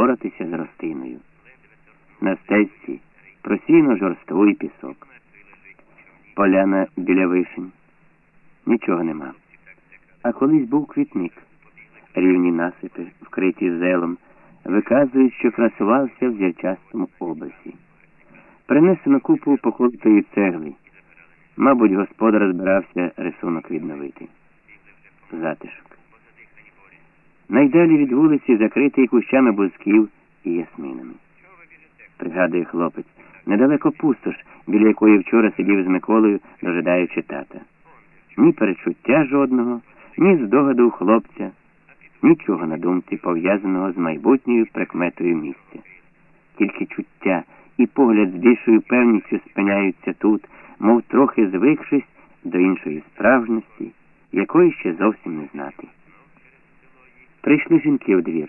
впоратися з ростиною. На стежці просійно жорствуй пісок. Поляна біля вишень. Нічого нема. А колись був квітник. Рівні насипи, вкриті зелом, виказують, що красувався в зірчастому образі. Принесено купу похолотої цегли. Мабуть, господар збирався рисунок відновити. Затишок. Найдалі від вулиці закритий кущами бузків і ясминами. Пригадує хлопець, недалеко пустош, біля якої вчора сидів з Миколою, дожидаючи тата. Ні перечуття жодного, ні здогаду хлопця, нічого на думці пов'язаного з майбутньою прикметою місця. Тільки чуття і погляд з більшою певністю спиняються тут, мов трохи звикшись до іншої справжності, якої ще зовсім не знати. Прийшли жінки у двір.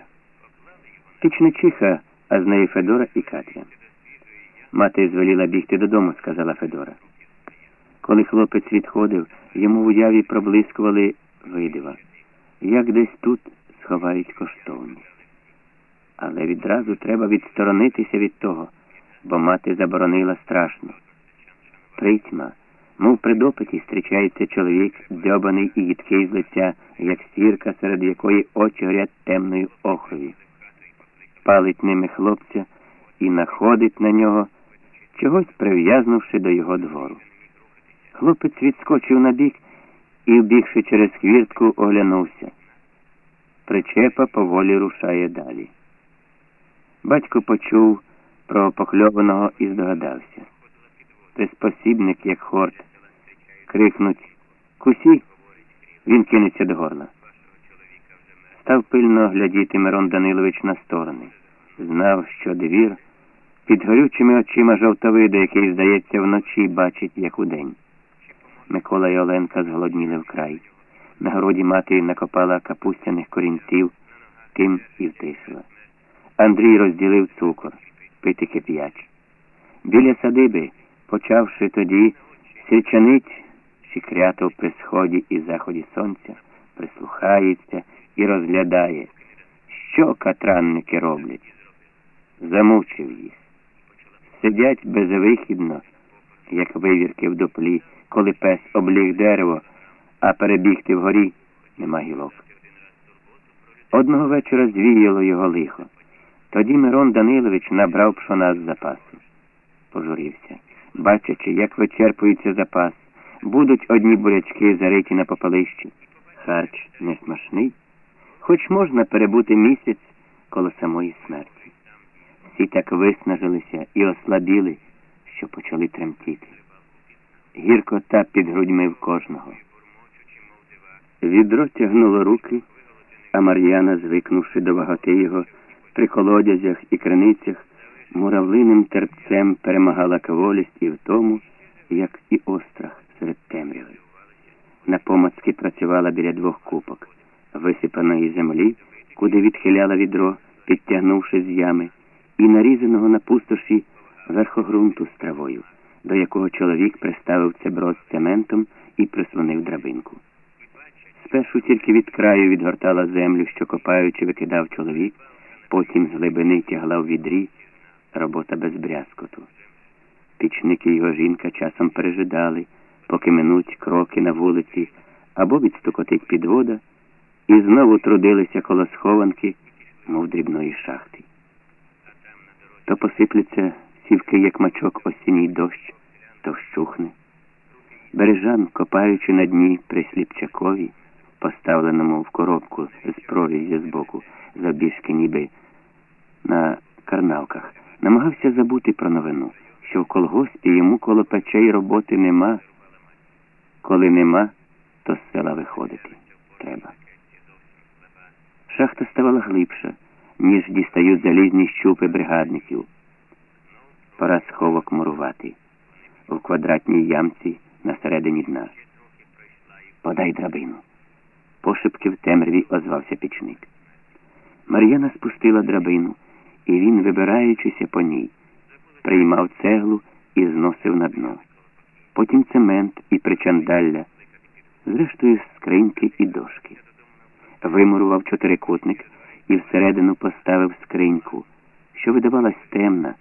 Пічничиха, а з нею Федора і Катря. Мати звеліла бігти додому, сказала Федора. Коли хлопець відходив, йому в уяві проблискували видива, як десь тут сховають коштовність. Але відразу треба відсторонитися від того, бо мати заборонила страшно. Притьма, мов при допиті, зустрічається чоловік, дзьобаний і їдкий з лиця, як стірка, серед якої очі горять темною охрові. Палить ними хлопця і находить на нього, чогось прив'язнувши до його двору. Хлопець відскочив на бік і, вбігши через хвіртку, оглянувся. Причепа поволі рушає далі. Батько почув про похльованого і здогадався. Приспосібник, як хорт, крикнуть Кусі, він кинеться до горла. Став пильно глядіти Мирон Данилович на сторони. Знав, що двір під горючими очима жовтовида, який, здається, вночі бачить, як удень. Микола і Оленка зголодніли вкрай. На городі мати накопала капустяних корінців, тим і втишила. Андрій розділив цукор, пити кип'яч. Біля садиби, почавши тоді, січанить сікрято при сході і заході сонця, прислухається і розглядає, що катранники роблять. Замучив їх. Сидять безвихідно, як вивірки в дуплі, коли пес обліг дерево, а перебігти вгорі нема гілок. Одного вечора звіяло його лихо. Тоді Мирон Данилович набрав пшона з запасу. Пожурився, бачачи, як вичерпується запас, будуть одні бурячки зариті на попалищі. Харч не смачний, хоч можна перебути місяць коло самої смерті. Всі так виснажилися і ослабіли, що почали тремтіти. Гіркота під грудьми в кожного. Відро тягнуло руки, а Мар'яна, звикнувши до ваготи його, при колодязях і криницях, муравлиним терпцем перемагала каволість і в тому, як і острах серед темряви. Напомацьки працювала біля двох купок, висипаної землі, куди відхиляла відро, підтягнувши з ями, і нарізаного на пустоші верхогрунту з травою, до якого чоловік приставив цебро з цементом і прислонив драбинку. Спершу тільки від краю відгортала землю, що копаючи, викидав чоловік, потім з глибини тягла в відрі робота без брязкоту. Пічники його жінка часом пережидали, поки минуть кроки на вулиці або відстукотить підвода, і знову трудилися коло схованки, мов дрібної шахти. То посипляться сівки, як мачок осінній дощ, то вщухне. Бережан, копаючи на дні при Сліпчакові, поставленому в коробку з прорізі збоку, забіжки ніби на карнавках, намагався забути про новину, що в колгоспі йому коло печей роботи нема. Коли нема, то з села виходити треба. Шахта ставала глибша, ніж дістають залізні щупи бригадників. Пора сховок мурувати в квадратній ямці на середині дна. Подай драбину. Пошепки в темряві озвався пічник. Мар'яна спустила драбину, і він, вибираючися по ній, приймав цеглу і зносив на дно. Потім цемент і причандалля, зрештою скриньки і дошки. Вимурував чотирикутник і всередину поставив скриньку, що видавалась темна.